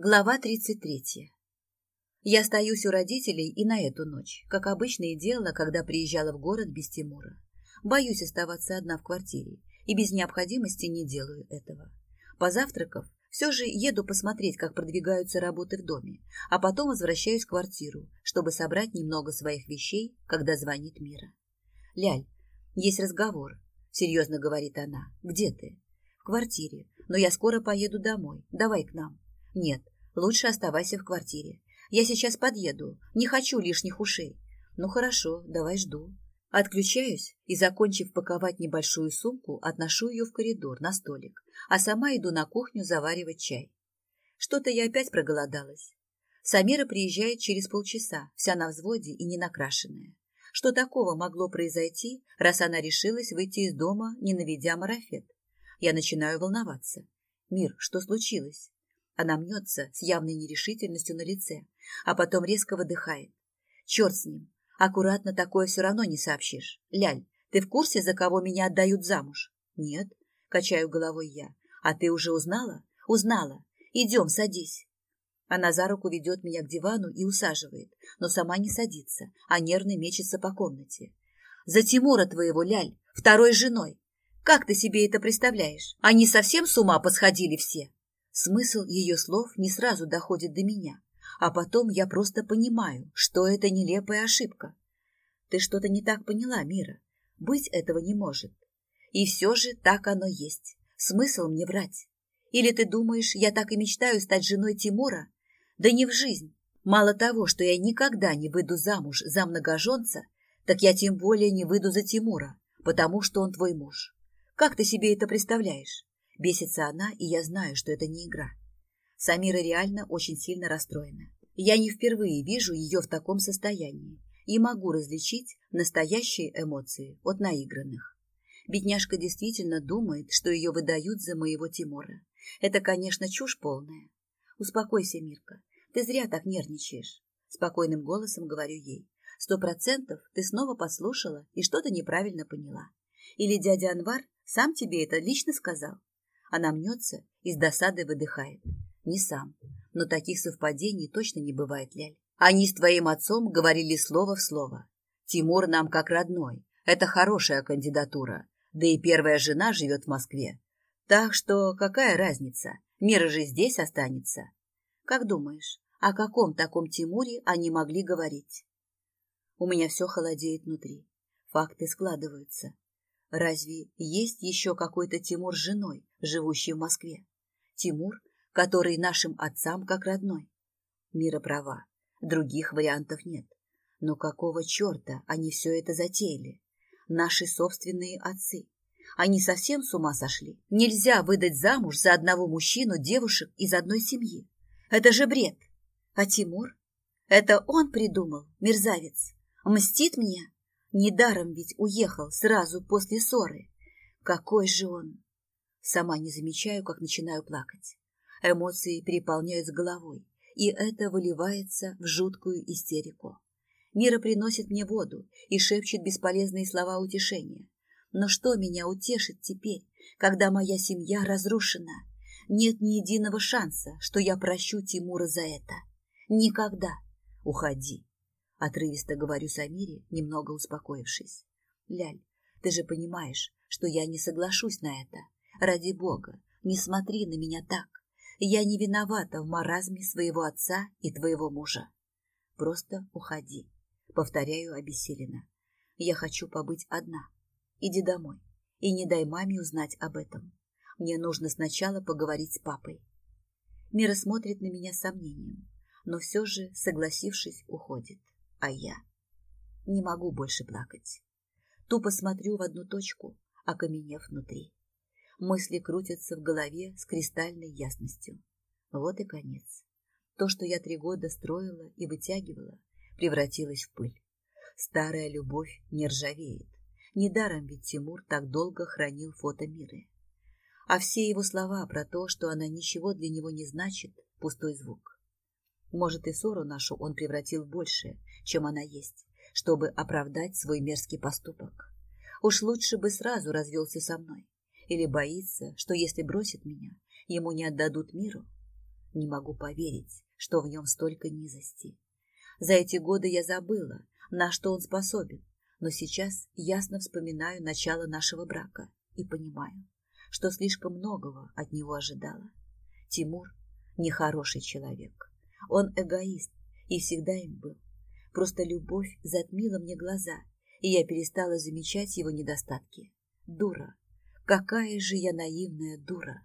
Глава 33. Я остаюсь у родителей и на эту ночь, как обычное дело, когда приезжала в город без Тимура. Боюсь оставаться одна в квартире и без необходимости не делаю этого. Позавтракав, все же еду посмотреть, как продвигаются работы в доме, а потом возвращаюсь в квартиру, чтобы собрать немного своих вещей, когда звонит Мира. «Ляль, есть разговор», — серьезно говорит она. «Где ты?» «В квартире, но я скоро поеду домой. Давай к нам». Нет, лучше оставайся в квартире. Я сейчас подъеду. Не хочу лишних ушей. Ну хорошо, давай жду. Отключаюсь и, закончив паковать небольшую сумку, отношу ее в коридор на столик, а сама иду на кухню заваривать чай. Что-то я опять проголодалась. Самира приезжает через полчаса, вся на взводе и не накрашенная. Что такого могло произойти, раз она решилась выйти из дома, не наведя марафет? Я начинаю волноваться. Мир, что случилось? Она мнется с явной нерешительностью на лице, а потом резко выдыхает. Черт с ним. Аккуратно такое все равно не сообщишь. Ляль, ты в курсе, за кого меня отдают замуж? Нет, качаю головой я. А ты уже узнала? Узнала. Идем, садись. Она за руку ведет меня к дивану и усаживает, но сама не садится, а нервно мечется по комнате. «За Тимура твоего, Ляль, второй женой! Как ты себе это представляешь? Они совсем с ума посходили все!» Смысл ее слов не сразу доходит до меня, а потом я просто понимаю, что это нелепая ошибка. Ты что-то не так поняла, Мира. Быть этого не может. И все же так оно есть. Смысл мне врать. Или ты думаешь, я так и мечтаю стать женой Тимура? Да не в жизнь. Мало того, что я никогда не выйду замуж за многоженца, так я тем более не выйду за Тимура, потому что он твой муж. Как ты себе это представляешь? Бесится она, и я знаю, что это не игра. Самира реально очень сильно расстроена. Я не впервые вижу ее в таком состоянии и могу различить настоящие эмоции от наигранных. Бедняжка действительно думает, что ее выдают за моего Тимора. Это, конечно, чушь полная. Успокойся, Мирка. Ты зря так нервничаешь. Спокойным голосом говорю ей. Сто процентов ты снова послушала и что-то неправильно поняла. Или дядя Анвар сам тебе это лично сказал? Она мнется и с досады выдыхает. Не сам. Но таких совпадений точно не бывает, Ляль. Они с твоим отцом говорили слово в слово. Тимур нам как родной. Это хорошая кандидатура. Да и первая жена живет в Москве. Так что какая разница? Мира же здесь останется. Как думаешь, о каком таком Тимуре они могли говорить? У меня все холодеет внутри. Факты складываются. Разве есть еще какой-то Тимур с женой? живущий в Москве. Тимур, который нашим отцам как родной. Мира права, других вариантов нет. Но какого черта они все это затеяли? Наши собственные отцы. Они совсем с ума сошли. Нельзя выдать замуж за одного мужчину девушек из одной семьи. Это же бред. А Тимур? Это он придумал, мерзавец. Мстит мне? Недаром ведь уехал сразу после ссоры. Какой же он сама не замечаю, как начинаю плакать. Эмоции переполняют с головой, и это выливается в жуткую истерику. Мира приносит мне воду и шепчет бесполезные слова утешения. Но что меня утешит теперь, когда моя семья разрушена? Нет ни единого шанса, что я прощу Тимура за это. Никогда. Уходи. Отрывисто говорю Самире, немного успокоившись. Ляль, ты же понимаешь, что я не соглашусь на это. Ради бога, не смотри на меня так. Я не виновата в маразме своего отца и твоего мужа. Просто уходи. Повторяю обессиленно. Я хочу побыть одна. Иди домой. И не дай маме узнать об этом. Мне нужно сначала поговорить с папой. Мира смотрит на меня с сомнением, но все же, согласившись, уходит. А я не могу больше плакать. Тупо смотрю в одну точку, окаменев внутри. Мысли крутятся в голове с кристальной ясностью. Вот и конец. То, что я три года строила и вытягивала, превратилось в пыль. Старая любовь не ржавеет. Недаром ведь Тимур так долго хранил фото Миры. А все его слова про то, что она ничего для него не значит, пустой звук. Может, и ссору нашу он превратил больше, чем она есть, чтобы оправдать свой мерзкий поступок. Уж лучше бы сразу развелся со мной или боится, что если бросит меня, ему не отдадут миру. Не могу поверить, что в нем столько низости. За эти годы я забыла, на что он способен, но сейчас ясно вспоминаю начало нашего брака и понимаю, что слишком многого от него ожидала. Тимур – нехороший человек. Он эгоист и всегда им был. Просто любовь затмила мне глаза, и я перестала замечать его недостатки. Дура, Какая же я наивная дура.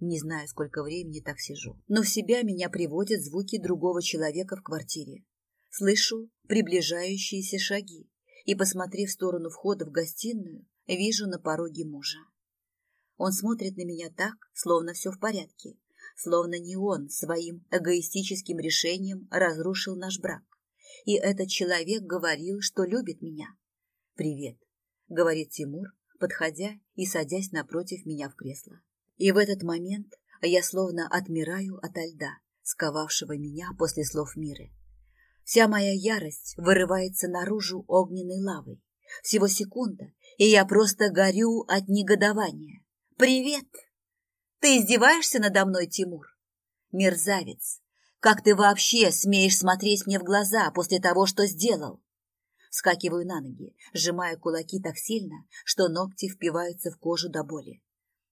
Не знаю, сколько времени так сижу, но в себя меня приводят звуки другого человека в квартире. Слышу приближающиеся шаги и, посмотрев в сторону входа в гостиную, вижу на пороге мужа. Он смотрит на меня так, словно все в порядке, словно не он своим эгоистическим решением разрушил наш брак. И этот человек говорил, что любит меня. «Привет», — говорит Тимур, подходя и садясь напротив меня в кресло. И в этот момент я словно отмираю ото льда, сковавшего меня после слов Миры. Вся моя ярость вырывается наружу огненной лавой. Всего секунда, и я просто горю от негодования. «Привет! Ты издеваешься надо мной, Тимур?» «Мерзавец! Как ты вообще смеешь смотреть мне в глаза после того, что сделал?» Вскакиваю на ноги, сжимая кулаки так сильно, что ногти впиваются в кожу до боли.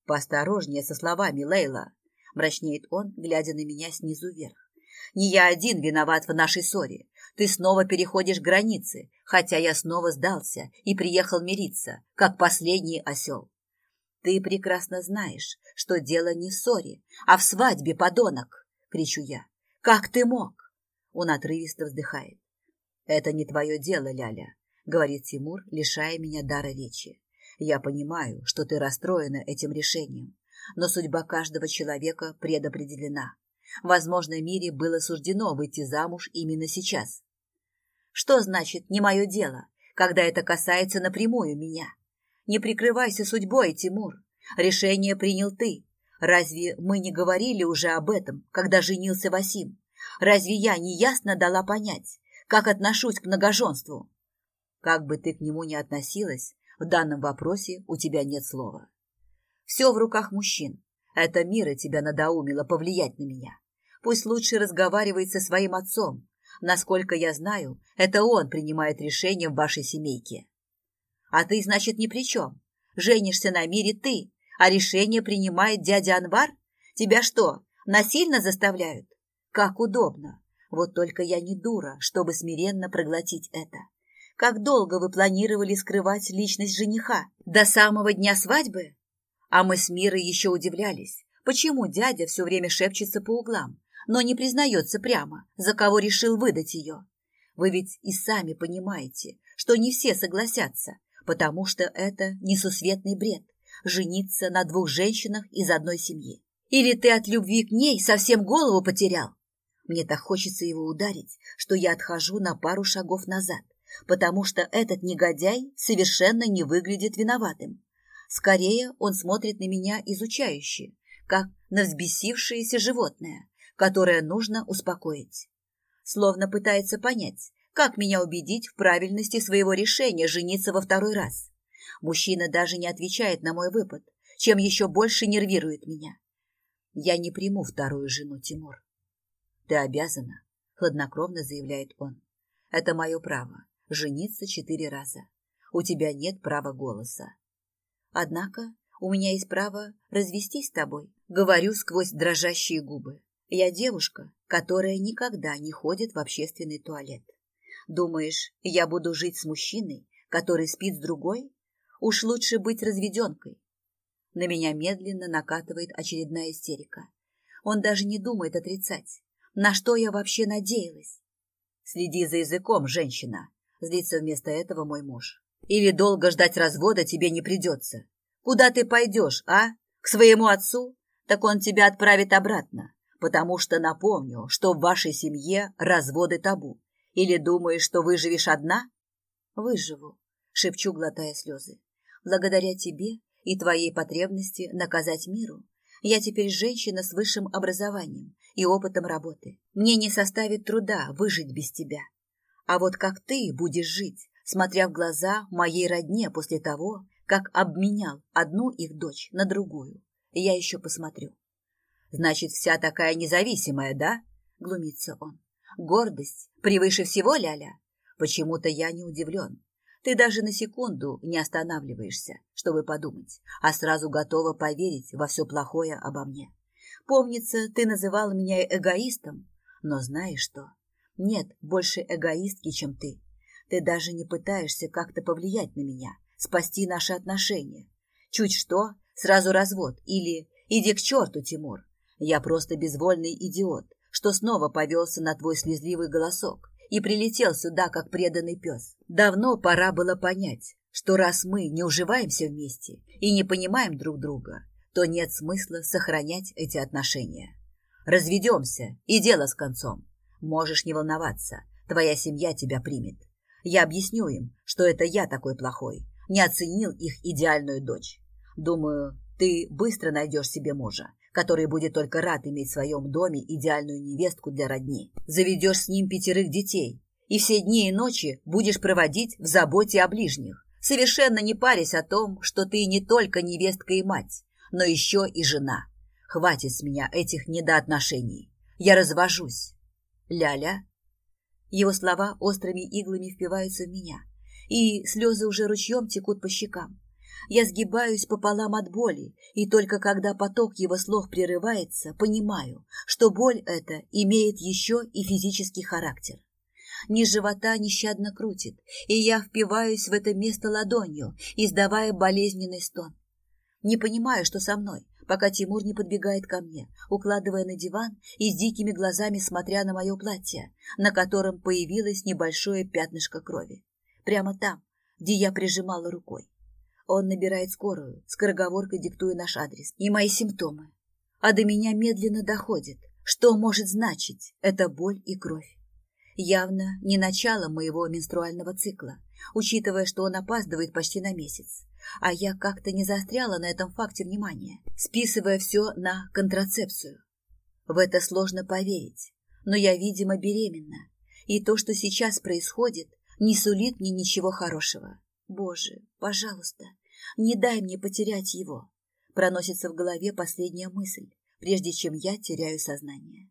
«Поосторожнее со словами, Лейла!» – мрачнеет он, глядя на меня снизу вверх. «Не я один виноват в нашей ссоре. Ты снова переходишь границы, хотя я снова сдался и приехал мириться, как последний осел. Ты прекрасно знаешь, что дело не в ссоре, а в свадьбе, подонок!» – кричу я. «Как ты мог?» Он отрывисто вздыхает. «Это не твое дело, Ляля», — говорит Тимур, лишая меня дара речи. «Я понимаю, что ты расстроена этим решением, но судьба каждого человека предопределена. Возможно, Мире было суждено выйти замуж именно сейчас». «Что значит «не мое дело», когда это касается напрямую меня?» «Не прикрывайся судьбой, Тимур. Решение принял ты. Разве мы не говорили уже об этом, когда женился Васим? Разве я не ясно дала понять?» как отношусь к многоженству. Как бы ты к нему ни относилась, в данном вопросе у тебя нет слова. Все в руках мужчин. Это мира тебя надоумило повлиять на меня. Пусть лучше разговаривает со своим отцом. Насколько я знаю, это он принимает решение в вашей семейке. А ты, значит, ни при чем. Женишься на мире ты, а решение принимает дядя Анвар? Тебя что, насильно заставляют? Как удобно. Вот только я не дура, чтобы смиренно проглотить это. Как долго вы планировали скрывать личность жениха? До самого дня свадьбы? А мы с Мирой еще удивлялись, почему дядя все время шепчется по углам, но не признается прямо, за кого решил выдать ее. Вы ведь и сами понимаете, что не все согласятся, потому что это несусветный бред – жениться на двух женщинах из одной семьи. Или ты от любви к ней совсем голову потерял? Мне так хочется его ударить, что я отхожу на пару шагов назад, потому что этот негодяй совершенно не выглядит виноватым. Скорее, он смотрит на меня изучающе, как на взбесившееся животное, которое нужно успокоить. Словно пытается понять, как меня убедить в правильности своего решения жениться во второй раз. Мужчина даже не отвечает на мой выпад, чем еще больше нервирует меня. Я не приму вторую жену, Тимур. Ты обязана, хладнокровно заявляет он. Это мое право – жениться четыре раза. У тебя нет права голоса. Однако у меня есть право развестись с тобой, говорю сквозь дрожащие губы. Я девушка, которая никогда не ходит в общественный туалет. Думаешь, я буду жить с мужчиной, который спит с другой? Уж лучше быть разведенкой. На меня медленно накатывает очередная истерика. Он даже не думает отрицать на что я вообще надеялась. Следи за языком, женщина, злится вместо этого мой муж. Или долго ждать развода тебе не придется. Куда ты пойдешь, а? К своему отцу? Так он тебя отправит обратно, потому что напомню, что в вашей семье разводы табу. Или думаешь, что выживешь одна? Выживу, шепчу, глотая слезы. Благодаря тебе и твоей потребности наказать миру, я теперь женщина с высшим образованием, и опытом работы. Мне не составит труда выжить без тебя. А вот как ты будешь жить, смотря в глаза моей родне после того, как обменял одну их дочь на другую, я еще посмотрю. Значит, вся такая независимая, да? Глумится он. Гордость превыше всего, Ляля. Почему-то я не удивлен. Ты даже на секунду не останавливаешься, чтобы подумать, а сразу готова поверить во все плохое обо мне. Помнится, ты называл меня эгоистом, но знаешь что? Нет больше эгоистки, чем ты. Ты даже не пытаешься как-то повлиять на меня, спасти наши отношения. Чуть что, сразу развод или «иди к черту, Тимур». Я просто безвольный идиот, что снова повелся на твой слезливый голосок и прилетел сюда, как преданный пес. Давно пора было понять, что раз мы не уживаемся вместе и не понимаем друг друга, то нет смысла сохранять эти отношения. Разведемся, и дело с концом. Можешь не волноваться, твоя семья тебя примет. Я объясню им, что это я такой плохой, не оценил их идеальную дочь. Думаю, ты быстро найдешь себе мужа, который будет только рад иметь в своем доме идеальную невестку для родни. Заведешь с ним пятерых детей, и все дни и ночи будешь проводить в заботе о ближних, совершенно не парясь о том, что ты не только невестка и мать, но еще и жена. Хватит с меня этих недоотношений. Я развожусь. Ляля. -ля. Его слова острыми иглами впиваются в меня, и слезы уже ручьем текут по щекам. Я сгибаюсь пополам от боли, и только когда поток его слов прерывается, понимаю, что боль эта имеет еще и физический характер. Низ живота нещадно крутит, и я впиваюсь в это место ладонью, издавая болезненный стон не понимая, что со мной, пока Тимур не подбегает ко мне, укладывая на диван и с дикими глазами смотря на мое платье, на котором появилось небольшое пятнышко крови. Прямо там, где я прижимала рукой. Он набирает скорую, скороговоркой диктуя наш адрес и мои симптомы. А до меня медленно доходит, что может значить эта боль и кровь явно не начало моего менструального цикла, учитывая, что он опаздывает почти на месяц. А я как-то не застряла на этом факте внимания, списывая все на контрацепцию. В это сложно поверить, но я, видимо, беременна, и то, что сейчас происходит, не сулит мне ничего хорошего. Боже, пожалуйста, не дай мне потерять его. Проносится в голове последняя мысль, прежде чем я теряю сознание.